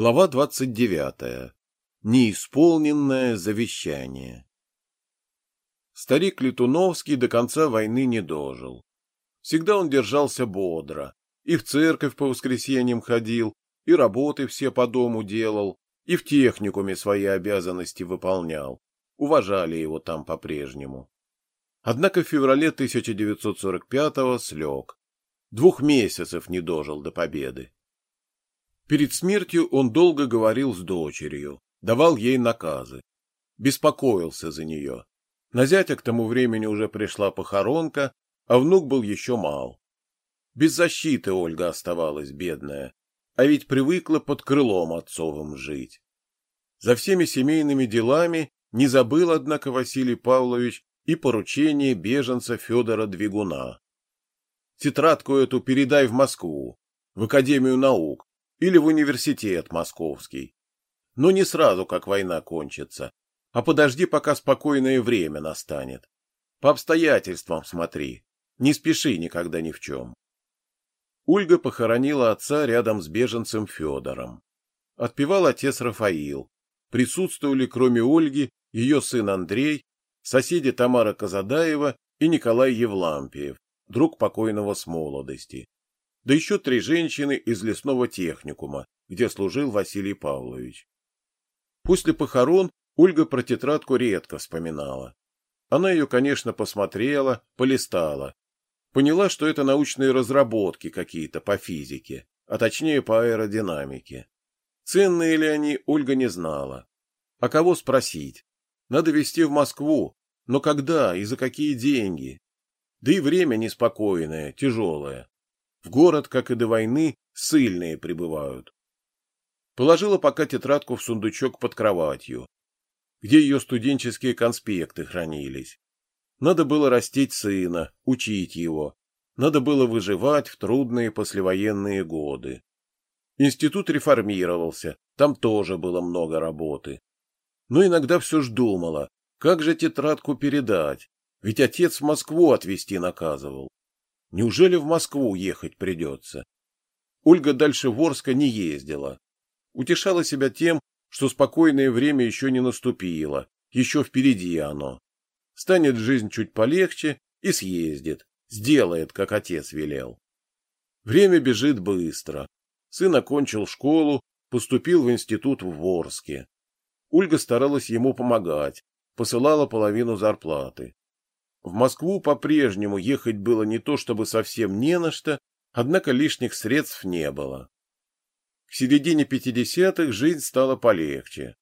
Глава 29. Неисполненное завещание. Старик Летуновский до конца войны не дожил. Всегда он держался бодро, и в церковь по воскресеньям ходил, и работы все по дому делал, и в техникуме свои обязанности выполнял. Уважали его там по-прежнему. Однако в феврале 1945-го слег. Двух месяцев не дожил до победы. Перед смертью он долго говорил с дочерью, давал ей наказы. Беспокоился за нее. На зятя к тому времени уже пришла похоронка, а внук был еще мал. Без защиты Ольга оставалась бедная, а ведь привыкла под крылом отцовым жить. За всеми семейными делами не забыл, однако, Василий Павлович и поручение беженца Федора Двигуна. Тетрадку эту передай в Москву, в Академию наук, или в университет московский. Но не сразу, как война кончится, а подожди, пока спокойное время настанет. По обстоятельствам смотри, не спеши никогда ни в чем. Ольга похоронила отца рядом с беженцем Федором. Отпевал отец Рафаил. Присутствовали, кроме Ольги, ее сын Андрей, соседи Тамара Казадаева и Николай Евлампиев, друг покойного с молодости да еще три женщины из лесного техникума, где служил Василий Павлович. После похорон Ольга про тетрадку редко вспоминала. Она ее, конечно, посмотрела, полистала. Поняла, что это научные разработки какие-то по физике, а точнее по аэродинамике. Ценные ли они, Ольга не знала. А кого спросить? Надо везти в Москву, но когда и за какие деньги? Да и время неспокойное, тяжелое. В город, как и до войны, сильные прибывают. Положила пока тетрадку в сундучок под кроватью, где ее студенческие конспекты хранились. Надо было растить сына, учить его. Надо было выживать в трудные послевоенные годы. Институт реформировался, там тоже было много работы. Но иногда все ж думала, как же тетрадку передать, ведь отец в Москву отвезти наказывал. Неужели в Москву ехать придется? Ольга дальше Ворска не ездила. Утешала себя тем, что спокойное время еще не наступило, еще впереди оно. Станет жизнь чуть полегче и съездит, сделает, как отец велел. Время бежит быстро. Сын окончил школу, поступил в институт в Ворске. Ольга старалась ему помогать, посылала половину зарплаты. В Москву по-прежнему ехать было не то чтобы совсем не на что, однако лишних средств не было. К середине пятидесятых жизнь стала полегче.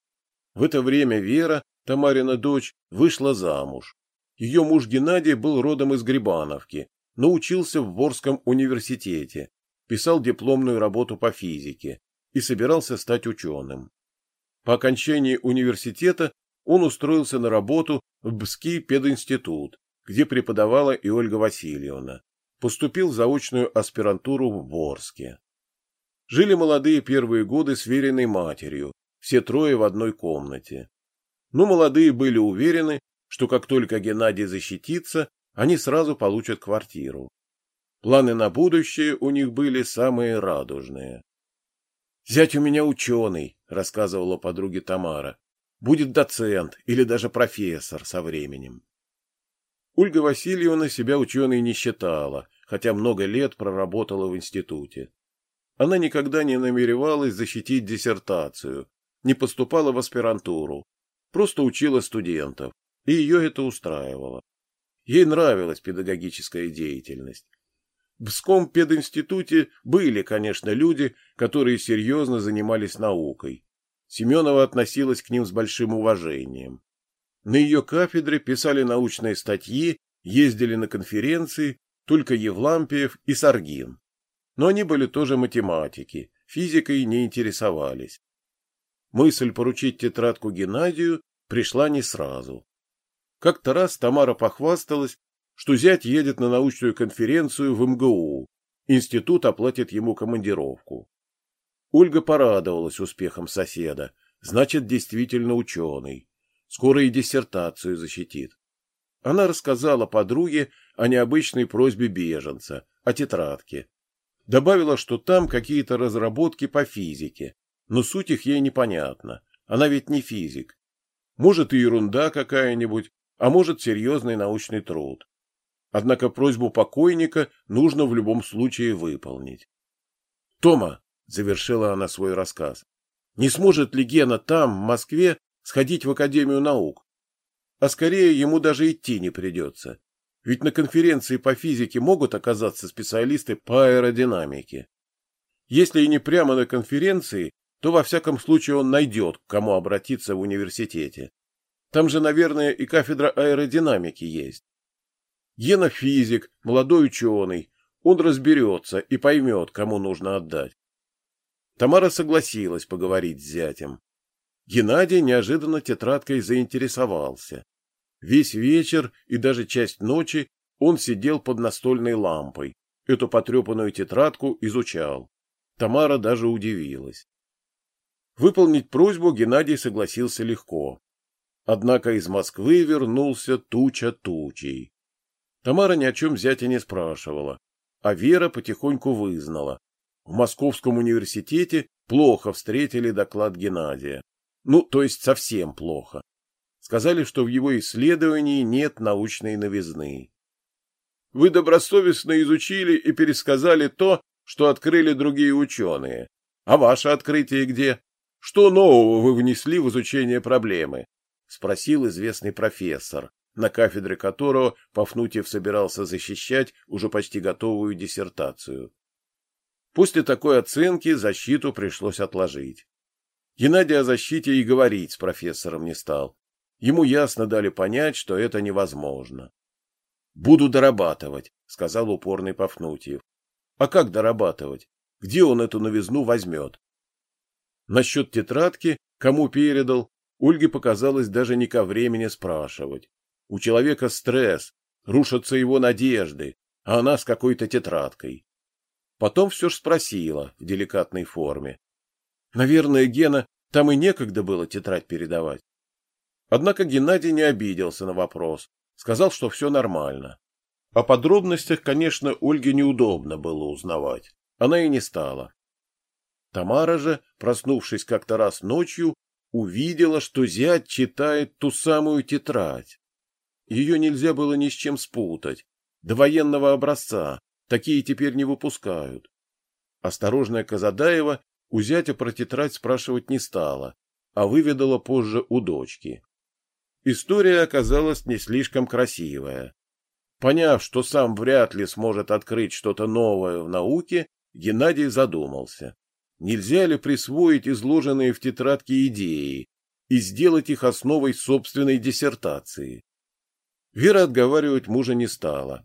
В это время Вера, Тамарина дочь, вышла замуж. Ее муж Геннадий был родом из Грибановки, но учился в Ворском университете, писал дипломную работу по физике и собирался стать ученым. По окончании университета он устроился на работу в Бский пединститут, где преподавала и Ольга Васильевна. Поступил в заочную аспирантуру в Ворске. Жили молодые первые годы с веренной матерью, все трое в одной комнате. Но молодые были уверены, что как только Геннадий защитится, они сразу получат квартиру. Планы на будущее у них были самые радужные. «Зять у меня ученый», — рассказывала подруге Тамара. «Будет доцент или даже профессор со временем». Ольга Васильевна себя ученой не считала, хотя много лет проработала в институте. Она никогда не намеревалась защитить диссертацию, не поступала в аспирантуру, просто учила студентов, и ее это устраивало. Ей нравилась педагогическая деятельность. В Бском пединституте были, конечно, люди, которые серьезно занимались наукой. Семенова относилась к ним с большим уважением. На ее кафедре писали научные статьи, ездили на конференции только Евлампиев и Саргин. Но они были тоже математики, физикой не интересовались. Мысль поручить тетрадку Геннадию пришла не сразу. Как-то раз Тамара похвасталась, что зять едет на научную конференцию в МГУ, институт оплатит ему командировку. Ольга порадовалась успехом соседа, значит, действительно ученый. Скоро и диссертацию защитит. Она рассказала подруге о необычной просьбе беженца, о тетрадке. Добавила, что там какие-то разработки по физике. но суть их ей непонятна. Она ведь не физик. Может и ерунда какая-нибудь, а может серьезный научный труд. Однако просьбу покойника нужно в любом случае выполнить. «Тома», — завершила она свой рассказ, — «не сможет ли Гена там, в Москве, сходить в Академию наук? А скорее ему даже идти не придется. Ведь на конференции по физике могут оказаться специалисты по аэродинамике. Если и не прямо на конференции, то во всяком случае он найдет, к кому обратиться в университете. Там же, наверное, и кафедра аэродинамики есть. Гена физик, молодой ученый, он разберется и поймет, кому нужно отдать. Тамара согласилась поговорить с зятем. Геннадий неожиданно тетрадкой заинтересовался. Весь вечер и даже часть ночи он сидел под настольной лампой, эту потрепанную тетрадку изучал. Тамара даже удивилась. Выполнить просьбу Геннадий согласился легко. Однако из Москвы вернулся туча тучей. Тамара ни о чем зятя не спрашивала, а Вера потихоньку вызнала. В Московском университете плохо встретили доклад Геннадия. Ну, то есть совсем плохо. Сказали, что в его исследовании нет научной новизны. Вы добросовестно изучили и пересказали то, что открыли другие ученые. А ваше открытие где? Что нового вы внесли в изучение проблемы? Спросил известный профессор, на кафедре которого Пафнутьев собирался защищать уже почти готовую диссертацию. После такой оценки защиту пришлось отложить. Геннадий о защите и говорить с профессором не стал. Ему ясно дали понять, что это невозможно. «Буду дорабатывать», — сказал упорный Пафнутьев. «А как дорабатывать? Где он эту новизну возьмет?» Насчет тетрадки, кому передал, Ольге показалось даже не ко времени спрашивать. У человека стресс, рушатся его надежды, а она с какой-то тетрадкой. Потом все ж спросила в деликатной форме. Наверное, Гена, там и некогда было тетрадь передавать. Однако Геннадий не обиделся на вопрос, сказал, что все нормально. О подробностях, конечно, Ольге неудобно было узнавать. Она и не стала. Тамара же, проснувшись как-то раз ночью, увидела, что зять читает ту самую тетрадь. Ее нельзя было ни с чем спутать. До военного образца. Такие теперь не выпускают. Осторожная Казадаева у зятя про тетрадь спрашивать не стала, а выведала позже у дочки. История оказалась не слишком красивая. Поняв, что сам вряд ли сможет открыть что-то новое в науке, Геннадий задумался. Нельзя ли присвоить изложенные в тетрадке идеи и сделать их основой собственной диссертации? Вера отговаривать мужа не стала.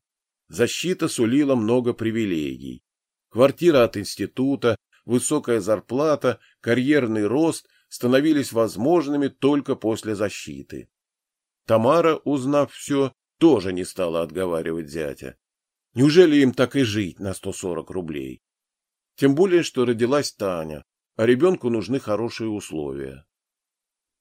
Защита сулила много привилегий. Квартира от института, высокая зарплата, карьерный рост становились возможными только после защиты. Тамара, узнав все, тоже не стала отговаривать зятя. Неужели им так и жить на 140 рублей? Тем более, что родилась Таня, а ребенку нужны хорошие условия.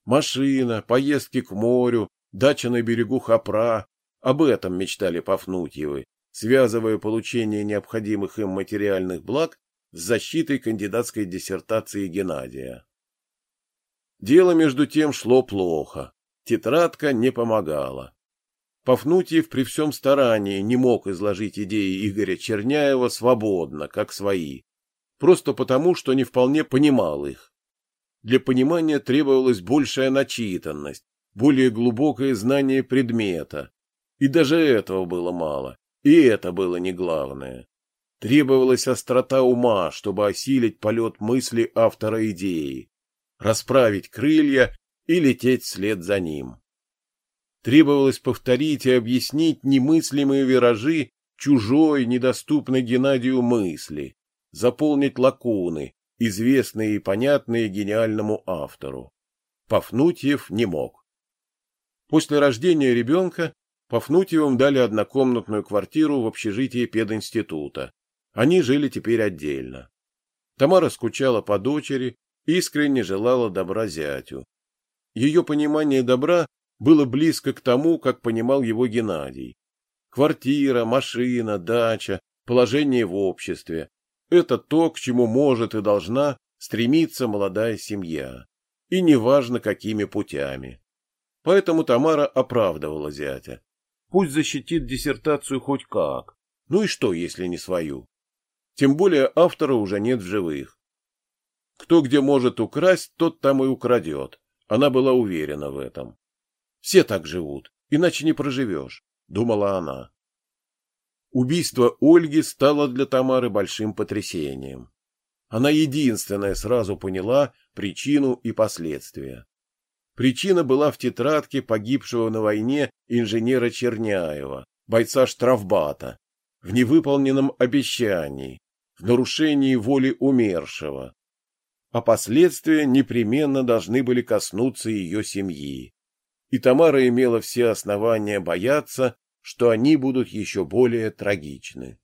Машина, поездки к морю, дача на берегу Хапра — об этом мечтали Пафнутьевы, связывая получение необходимых им материальных благ с защитой кандидатской диссертации Геннадия. Дело между тем шло плохо. Тетрадка не помогала. Пафнутьев при всем старании не мог изложить идеи Игоря Черняева свободно, как свои, просто потому, что не вполне понимал их. Для понимания требовалась большая начитанность, более глубокое знание предмета. И даже этого было мало, и это было не главное. Требовалась острота ума, чтобы осилить полет мысли автора идеи, расправить крылья и лететь вслед за ним. Требовалось повторить и объяснить немыслимые виражи чужой, недоступной Геннадию мысли, заполнить лакуны, известные и понятные гениальному автору. Пафнутьев не мог. После рождения ребенка Пафнутьевым дали однокомнатную квартиру в общежитии пединститута. Они жили теперь отдельно. Тамара скучала по дочери, искренне желала добра зятю. Ее понимание добра было близко к тому, как понимал его Геннадий. Квартира, машина, дача, положение в обществе это то, к чему может и должна стремится молодая семья, и неважно какими путями. Поэтому Тамара оправдывала зятя. Пусть защитит диссертацию хоть как. Ну и что, если не свою? Тем более автора уже нет в живых. Кто где может украсть, тот там и украдет. Она была уверена в этом. Все так живут, иначе не проживешь, думала она. Убийство Ольги стало для Тамары большим потрясением. Она единственная сразу поняла причину и последствия. Причина была в тетрадке погибшего на войне инженера Черняева, бойца штрафбата, в невыполненном обещании, нарушении воли умершего. А последствия непременно должны были коснуться ее семьи. И Тамара имела все основания бояться, что они будут еще более трагичны.